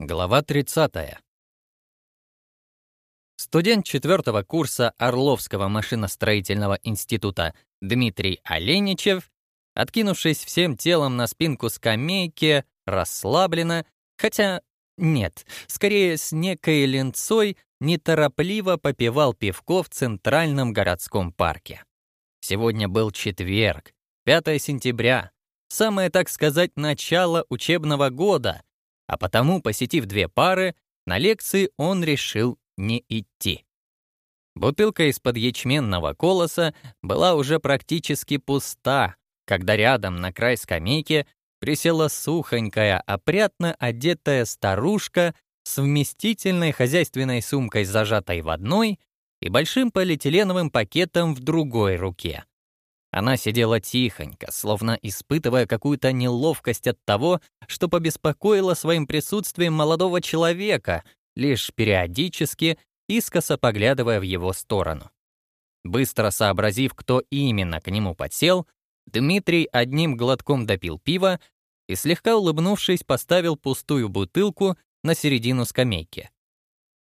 Глава 30. Студент четвертого курса Орловского машиностроительного института Дмитрий Оленичев, откинувшись всем телом на спинку скамейки, расслабленно, хотя нет, скорее с некой ленцой, неторопливо попивал пивко в Центральном городском парке. Сегодня был четверг, 5 сентября, самое, так сказать, начало учебного года — а потому, посетив две пары, на лекции он решил не идти. Бутылка из-под ячменного колоса была уже практически пуста, когда рядом на край скамейки присела сухонькая, опрятно одетая старушка с вместительной хозяйственной сумкой, зажатой в одной, и большим полиэтиленовым пакетом в другой руке, она сидела тихонько, словно испытывая какую-то неловкость от того, что побеспокоила своим присутствием молодого человека, лишь периодически искоса поглядывая в его сторону. Быстро сообразив, кто именно к нему подсел, Дмитрий одним глотком допил пива и, слегка улыбнувшись, поставил пустую бутылку на середину скамейки.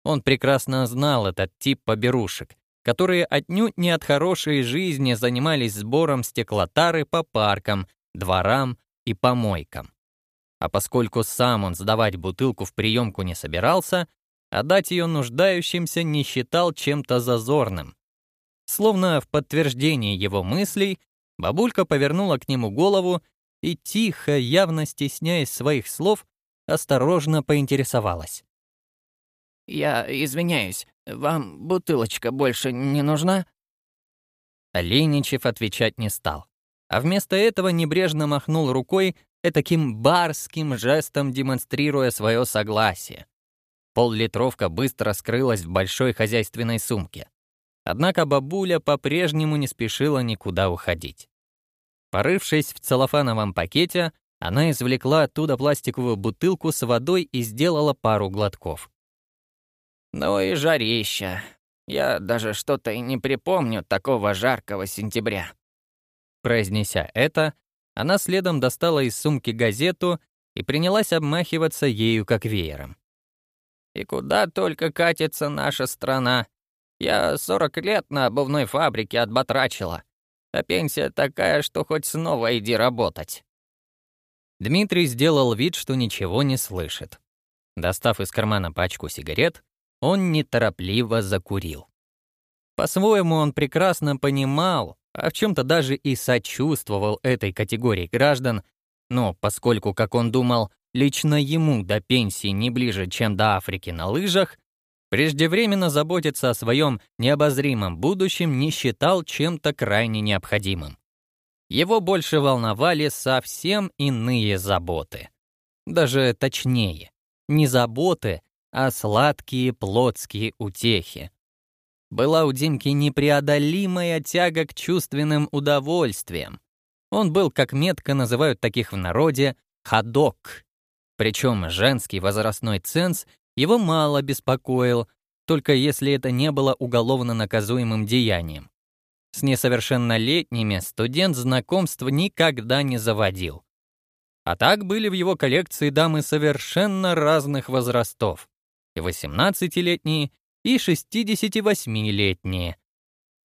Он прекрасно знал этот тип поберушек, которые отнюдь не от хорошей жизни занимались сбором стеклотары по паркам, дворам и помойкам. А поскольку сам он сдавать бутылку в приемку не собирался, отдать ее нуждающимся не считал чем-то зазорным. Словно в подтверждении его мыслей, бабулька повернула к нему голову и тихо, явно стесняясь своих слов, осторожно поинтересовалась. Я извиняюсь, вам бутылочка больше не нужна?» Оленичев отвечать не стал, а вместо этого небрежно махнул рукой, таким барским жестом демонстрируя свое согласие. Пол-литровка быстро скрылась в большой хозяйственной сумке. Однако бабуля по-прежнему не спешила никуда уходить. Порывшись в целлофановом пакете, она извлекла оттуда пластиковую бутылку с водой и сделала пару глотков. Ну и жарища. Я даже что-то и не припомню такого жаркого сентября». Произнеся это, она следом достала из сумки газету и принялась обмахиваться ею как веером. «И куда только катится наша страна. Я 40 лет на обувной фабрике отбатрачила, а пенсия такая, что хоть снова иди работать». Дмитрий сделал вид, что ничего не слышит. Достав из кармана пачку сигарет, он неторопливо закурил. По-своему он прекрасно понимал, а в чем-то даже и сочувствовал этой категории граждан, но поскольку, как он думал, лично ему до пенсии не ближе, чем до Африки на лыжах, преждевременно заботиться о своем необозримом будущем не считал чем-то крайне необходимым. Его больше волновали совсем иные заботы. Даже точнее, не заботы, а сладкие плотские утехи. Была у Димки непреодолимая тяга к чувственным удовольствиям. Он был, как метко называют таких в народе, «ходок». Причем женский возрастной ценз его мало беспокоил, только если это не было уголовно наказуемым деянием. С несовершеннолетними студент знакомств никогда не заводил. А так были в его коллекции дамы совершенно разных возрастов. 18-летние и 68-летние.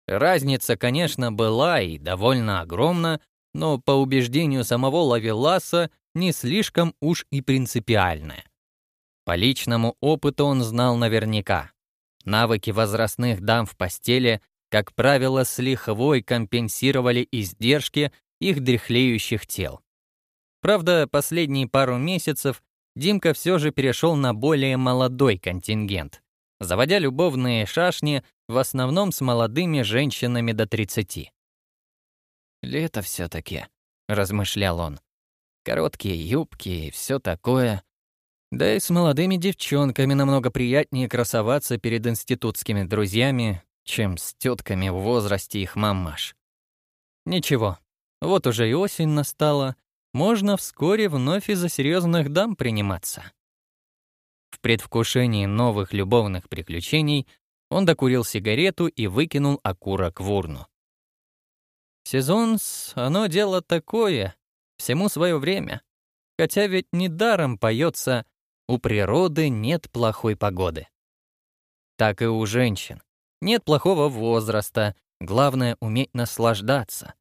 Разница, конечно, была и довольно огромна, но, по убеждению самого Лавеласа, не слишком уж и принципиальная. По личному опыту он знал наверняка. Навыки возрастных дам в постели, как правило, с лихвой компенсировали издержки их дряхлеющих тел. Правда, последние пару месяцев Димка все же перешел на более молодой контингент, заводя любовные шашни в основном с молодыми женщинами до 30. «Лето все таки размышлял он. «Короткие юбки и все такое. Да и с молодыми девчонками намного приятнее красоваться перед институтскими друзьями, чем с тетками в возрасте их мамаш. Ничего, вот уже и осень настала, можно вскоре вновь из-за серьезных дам приниматься. В предвкушении новых любовных приключений он докурил сигарету и выкинул окурок в урну. Сезонс, — оно дело такое, всему свое время. Хотя ведь недаром поется «У природы нет плохой погоды». Так и у женщин. Нет плохого возраста, главное — уметь наслаждаться.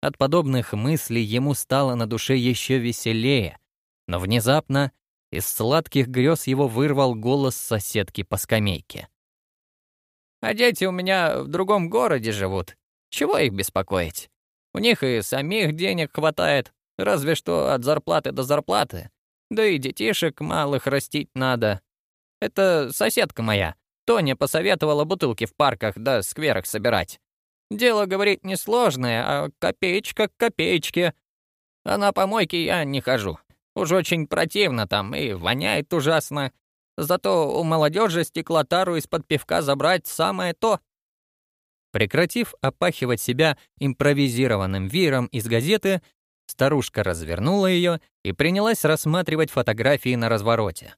От подобных мыслей ему стало на душе еще веселее, но внезапно из сладких грез его вырвал голос соседки по скамейке. «А дети у меня в другом городе живут. Чего их беспокоить? У них и самих денег хватает, разве что от зарплаты до зарплаты. Да и детишек малых растить надо. Это соседка моя. Тоня посоветовала бутылки в парках да скверах собирать. Дело, говорить не сложное, а копеечка к копеечке. А на помойке я не хожу. Уж очень противно там и воняет ужасно. Зато у молодежи стеклотару из-под пивка забрать самое то. Прекратив опахивать себя импровизированным веером из газеты, старушка развернула ее и принялась рассматривать фотографии на развороте.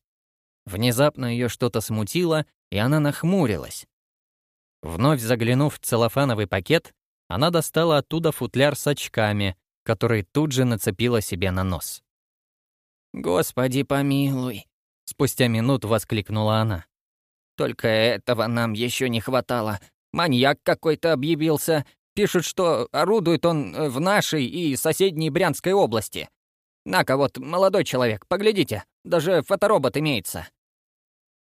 Внезапно ее что-то смутило, и она нахмурилась. Вновь заглянув в целлофановый пакет, она достала оттуда футляр с очками, который тут же нацепила себе на нос. «Господи помилуй!» — спустя минут воскликнула она. «Только этого нам еще не хватало. Маньяк какой-то объявился. Пишут, что орудует он э, в нашей и соседней Брянской области. На-ка вот, молодой человек, поглядите, даже фоторобот имеется».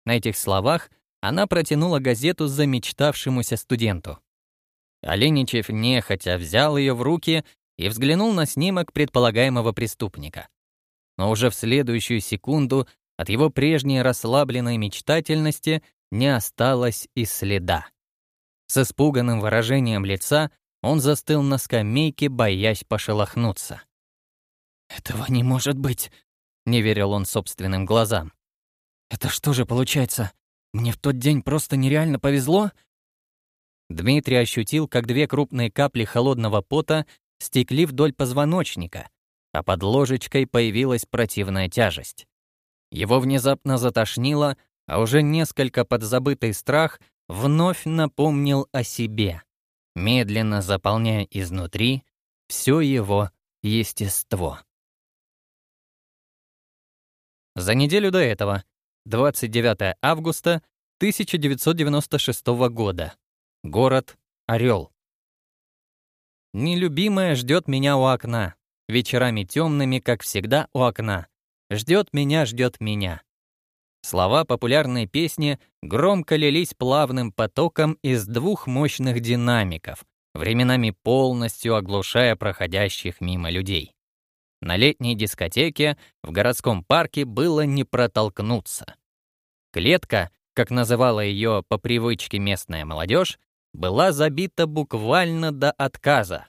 На этих словах она протянула газету замечтавшемуся студенту. Оленичев нехотя взял ее в руки и взглянул на снимок предполагаемого преступника. Но уже в следующую секунду от его прежней расслабленной мечтательности не осталось и следа. С испуганным выражением лица он застыл на скамейке, боясь пошелохнуться. «Этого не может быть», — не верил он собственным глазам. «Это что же получается? Мне в тот день просто нереально повезло. Дмитрий ощутил, как две крупные капли холодного пота стекли вдоль позвоночника, а под ложечкой появилась противная тяжесть. Его внезапно затошнило, а уже несколько подзабытый страх вновь напомнил о себе, медленно заполняя изнутри все его естество. За неделю до этого 29 августа 1996 года. Город Орел. Нелюбимая ждет меня у окна. Вечерами темными, как всегда, у окна. Ждет меня, ждет меня. Слова популярной песни громко лились плавным потоком из двух мощных динамиков, временами полностью оглушая проходящих мимо людей. На летней дискотеке в городском парке было не протолкнуться. Клетка, как называла ее по привычке местная молодежь, была забита буквально до отказа.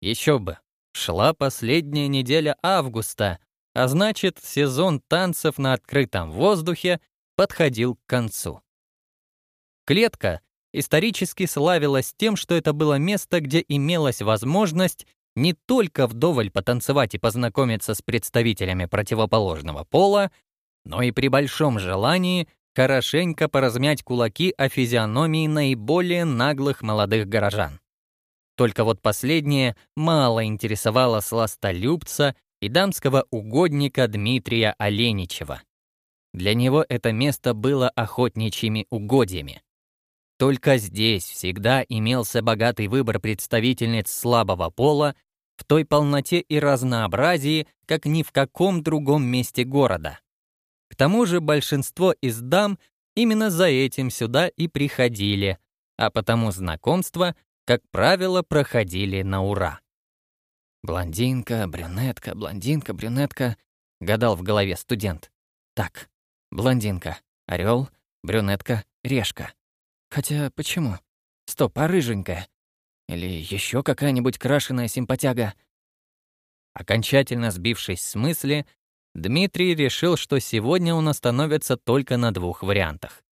Еще бы, шла последняя неделя августа, а значит, сезон танцев на открытом воздухе подходил к концу. Клетка исторически славилась тем, что это было место, где имелась возможность не только вдоволь потанцевать и познакомиться с представителями противоположного пола, но и при большом желании хорошенько поразмять кулаки о физиономии наиболее наглых молодых горожан. Только вот последнее мало интересовало сластолюбца и дамского угодника Дмитрия Оленичева. Для него это место было охотничьими угодьями. Только здесь всегда имелся богатый выбор представительниц слабого пола в той полноте и разнообразии, как ни в каком другом месте города. К тому же большинство из дам именно за этим сюда и приходили, а потому знакомства, как правило, проходили на ура. «Блондинка, брюнетка, блондинка, брюнетка», — гадал в голове студент. «Так, блондинка, орел, брюнетка, решка. Хотя почему? Стоп, а рыженькая? Или еще какая-нибудь крашеная симпатяга?» Окончательно сбившись с мысли, Дмитрий решил, что сегодня он остановится только на двух вариантах.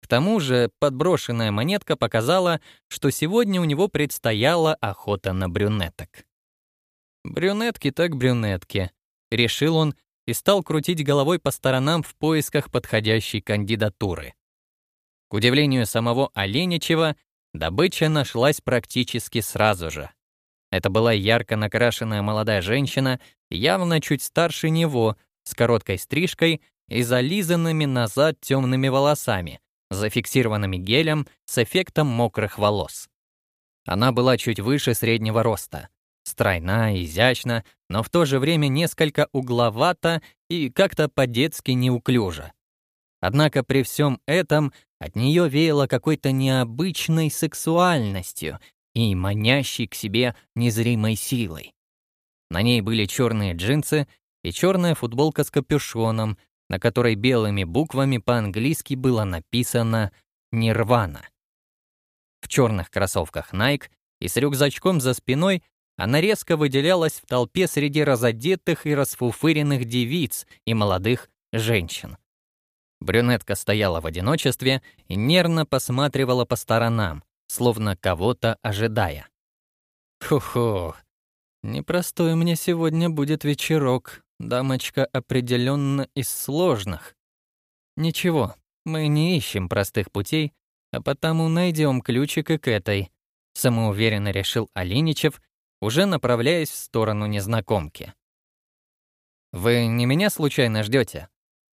К тому же подброшенная монетка показала, что сегодня у него предстояла охота на брюнеток. «Брюнетки так брюнетки», — решил он и стал крутить головой по сторонам в поисках подходящей кандидатуры. К удивлению самого Оленичева, Добыча нашлась практически сразу же. Это была ярко накрашенная молодая женщина, явно чуть старше него, с короткой стрижкой и зализанными назад темными волосами, зафиксированными гелем с эффектом мокрых волос. Она была чуть выше среднего роста. Стройна, изящна, но в то же время несколько угловато и как-то по-детски неуклюжа. Однако при всем этом от нее веяло какой-то необычной сексуальностью и манящей к себе незримой силой. На ней были черные джинсы и черная футболка с капюшоном, на которой белыми буквами по-английски было написано «Нирвана». В черных кроссовках Nike и с рюкзачком за спиной она резко выделялась в толпе среди разодетых и расфуфыренных девиц и молодых женщин. Брюнетка стояла в одиночестве и нервно посматривала по сторонам, словно кого-то ожидая. «Хо-хо, непростой мне сегодня будет вечерок, дамочка определенно из сложных. Ничего, мы не ищем простых путей, а потому найдем ключик и к этой», — самоуверенно решил Алиничев, уже направляясь в сторону незнакомки. «Вы не меня случайно ждете?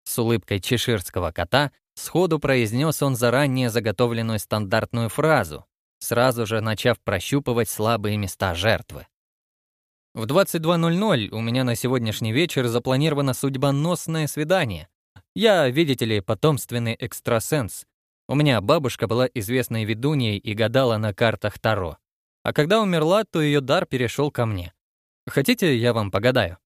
С улыбкой чеширского кота сходу произнес он заранее заготовленную стандартную фразу, сразу же начав прощупывать слабые места жертвы. В 22.00 у меня на сегодняшний вечер запланировано судьбоносное свидание. Я, видите ли, потомственный экстрасенс. У меня бабушка была известной ведуньей и гадала на картах Таро. А когда умерла, то ее дар перешел ко мне. Хотите, я вам погадаю?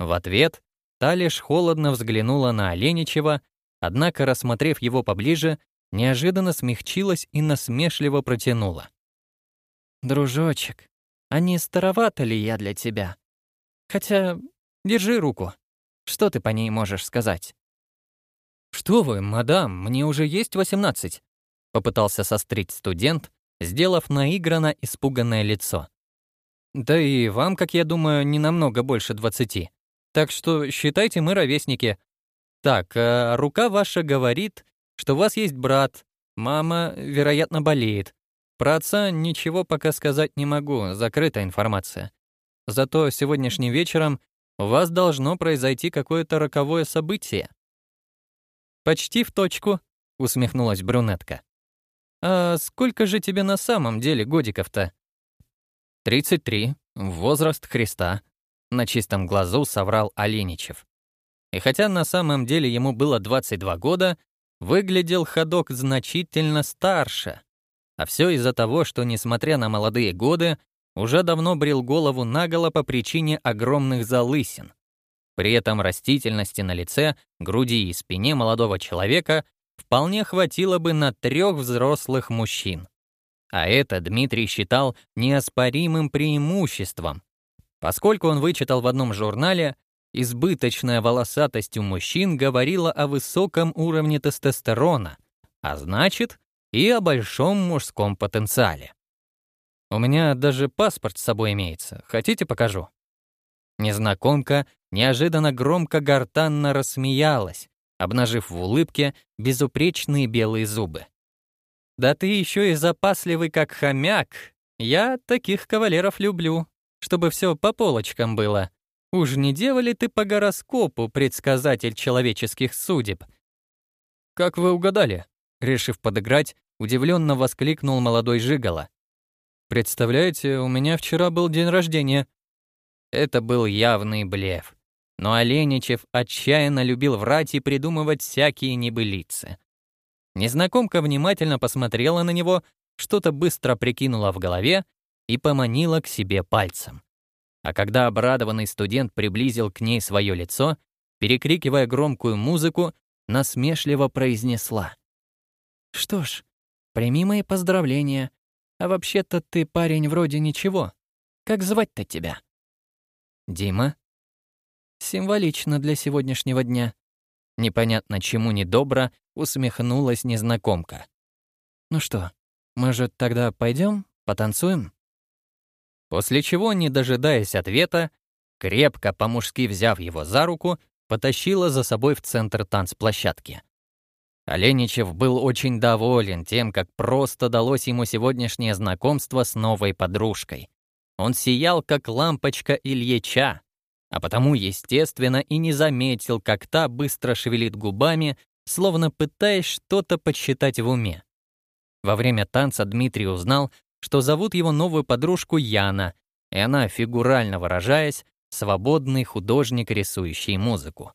В ответ Та лишь холодно взглянула на Оленичева, однако, рассмотрев его поближе, неожиданно смягчилась и насмешливо протянула. «Дружочек, а не старовато ли я для тебя? Хотя, держи руку. Что ты по ней можешь сказать?» «Что вы, мадам, мне уже есть 18, попытался сострить студент, сделав наигранно испуганное лицо. «Да и вам, как я думаю, не намного больше 20. Так что считайте, мы ровесники. Так, э, рука ваша говорит, что у вас есть брат. Мама, вероятно, болеет. Про отца ничего пока сказать не могу, закрытая информация. Зато сегодняшним вечером у вас должно произойти какое-то роковое событие. «Почти в точку», — усмехнулась брюнетка. «А сколько же тебе на самом деле годиков-то?» «33. Возраст Христа на чистом глазу соврал Оленичев. И хотя на самом деле ему было 22 года, выглядел ходок значительно старше. А все из-за того, что, несмотря на молодые годы, уже давно брил голову наголо по причине огромных залысин. При этом растительности на лице, груди и спине молодого человека вполне хватило бы на трех взрослых мужчин. А это Дмитрий считал неоспоримым преимуществом, поскольку он вычитал в одном журнале «Избыточная волосатость у мужчин говорила о высоком уровне тестостерона, а значит, и о большом мужском потенциале». «У меня даже паспорт с собой имеется. Хотите, покажу?» Незнакомка неожиданно громко гортанно рассмеялась, обнажив в улыбке безупречные белые зубы. «Да ты еще и запасливый, как хомяк! Я таких кавалеров люблю!» чтобы все по полочкам было. Уж не делали ты по гороскопу, предсказатель человеческих судеб?» «Как вы угадали?» Решив подыграть, удивленно воскликнул молодой жигало. «Представляете, у меня вчера был день рождения». Это был явный блеф. Но Оленичев отчаянно любил врать и придумывать всякие небылицы. Незнакомка внимательно посмотрела на него, что-то быстро прикинула в голове и поманила к себе пальцем. А когда обрадованный студент приблизил к ней свое лицо, перекрикивая громкую музыку, насмешливо произнесла. «Что ж, прими мои поздравления. А вообще-то ты парень вроде ничего. Как звать-то тебя?» «Дима?» «Символично для сегодняшнего дня». Непонятно чему недобро усмехнулась незнакомка. «Ну что, может, тогда пойдем, потанцуем?» После чего, не дожидаясь ответа, крепко по-мужски взяв его за руку, потащила за собой в центр танцплощадки. Оленичев был очень доволен тем, как просто далось ему сегодняшнее знакомство с новой подружкой. Он сиял, как лампочка Ильича, а потому, естественно, и не заметил, как та быстро шевелит губами, словно пытаясь что-то подсчитать в уме. Во время танца Дмитрий узнал, что зовут его новую подружку Яна, и она, фигурально выражаясь, свободный художник, рисующий музыку.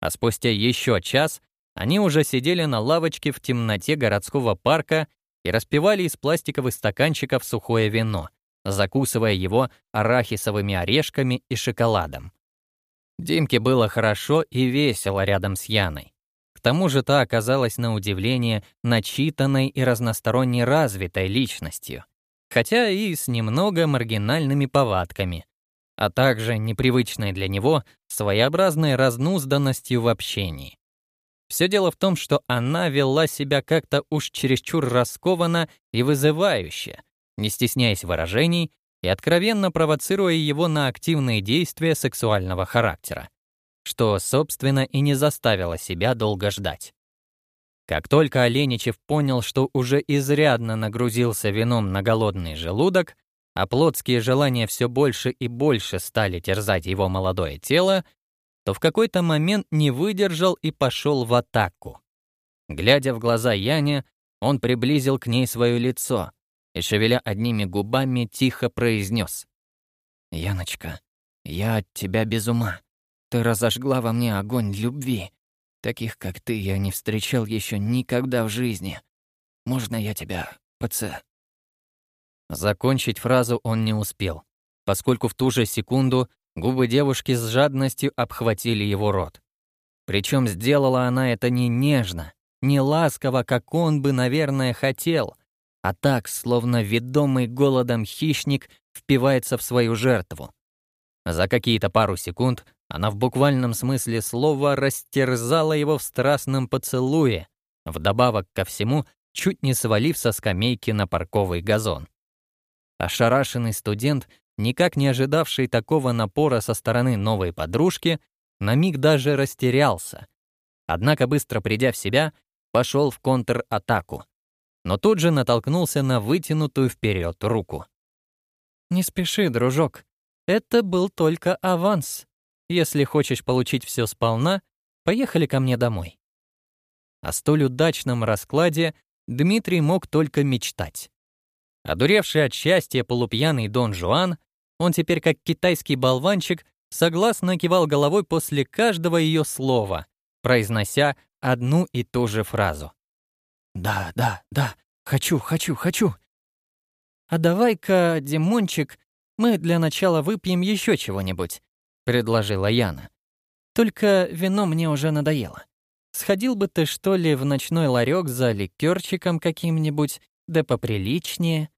А спустя еще час они уже сидели на лавочке в темноте городского парка и распивали из пластиковых стаканчиков сухое вино, закусывая его арахисовыми орешками и шоколадом. Димке было хорошо и весело рядом с Яной. К тому же та оказалась на удивление начитанной и разносторонне развитой личностью хотя и с немного маргинальными повадками, а также непривычной для него своеобразной разнузданностью в общении. Все дело в том, что она вела себя как-то уж чересчур раскованно и вызывающе, не стесняясь выражений и откровенно провоцируя его на активные действия сексуального характера, что, собственно, и не заставило себя долго ждать. Как только Оленичев понял, что уже изрядно нагрузился вином на голодный желудок, а плотские желания все больше и больше стали терзать его молодое тело, то в какой-то момент не выдержал и пошел в атаку. Глядя в глаза Яне, он приблизил к ней свое лицо и, шевеля одними губами, тихо произнес. «Яночка, я от тебя без ума. Ты разожгла во мне огонь любви. Таких, как ты, я не встречал еще никогда в жизни. Можно я тебя, ПЦ?» Закончить фразу он не успел, поскольку в ту же секунду губы девушки с жадностью обхватили его рот. Причем сделала она это не нежно, не ласково, как он бы, наверное, хотел, а так, словно ведомый голодом хищник впивается в свою жертву. За какие-то пару секунд она в буквальном смысле слова растерзала его в страстном поцелуе, вдобавок ко всему, чуть не свалив со скамейки на парковый газон. Ошарашенный студент, никак не ожидавший такого напора со стороны новой подружки, на миг даже растерялся. Однако, быстро придя в себя, пошел в контратаку. Но тут же натолкнулся на вытянутую вперед руку. «Не спеши, дружок. Это был только аванс», если хочешь получить все сполна, поехали ко мне домой». О столь удачном раскладе Дмитрий мог только мечтать. Одуревший от счастья полупьяный Дон Жуан, он теперь как китайский болванчик согласно кивал головой после каждого ее слова, произнося одну и ту же фразу. «Да, да, да, хочу, хочу, хочу». «А давай-ка, Димончик, мы для начала выпьем еще чего-нибудь предложила Яна. «Только вино мне уже надоело. Сходил бы ты, что ли, в ночной ларек за ликерчиком каким-нибудь, да поприличнее».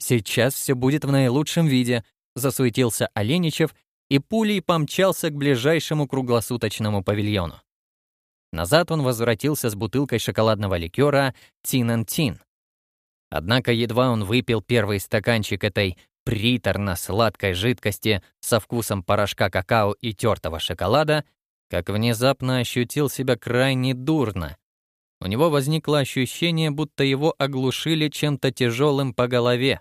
«Сейчас все будет в наилучшем виде», — засуетился Оленичев и пулей помчался к ближайшему круглосуточному павильону. Назад он возвратился с бутылкой шоколадного ликера Тин-Тин. Однако едва он выпил первый стаканчик этой приторно-сладкой жидкости со вкусом порошка какао и тертого шоколада, как внезапно ощутил себя крайне дурно. У него возникло ощущение, будто его оглушили чем-то тяжелым по голове.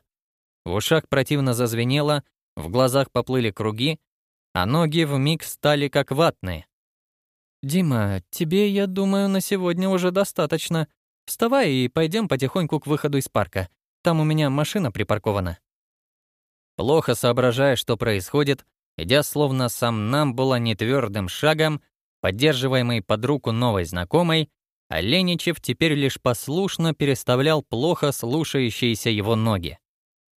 В ушах противно зазвенело, в глазах поплыли круги, а ноги вмиг стали как ватные. «Дима, тебе, я думаю, на сегодня уже достаточно. Вставай и пойдем потихоньку к выходу из парка. Там у меня машина припаркована» плохо соображая, что происходит, идя словно сам нам было нетвердым шагом, поддерживаемый под руку новой знакомой, Оленичев теперь лишь послушно переставлял плохо слушающиеся его ноги.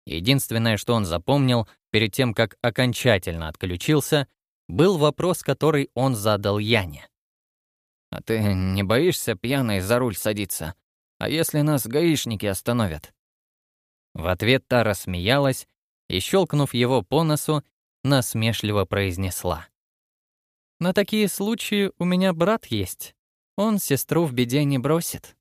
Единственное, что он запомнил перед тем, как окончательно отключился, был вопрос, который он задал Яне. «А ты не боишься пьяной за руль садиться? А если нас гаишники остановят?» В ответ та рассмеялась и, щелкнув его по носу, насмешливо произнесла. «На такие случаи у меня брат есть. Он сестру в беде не бросит».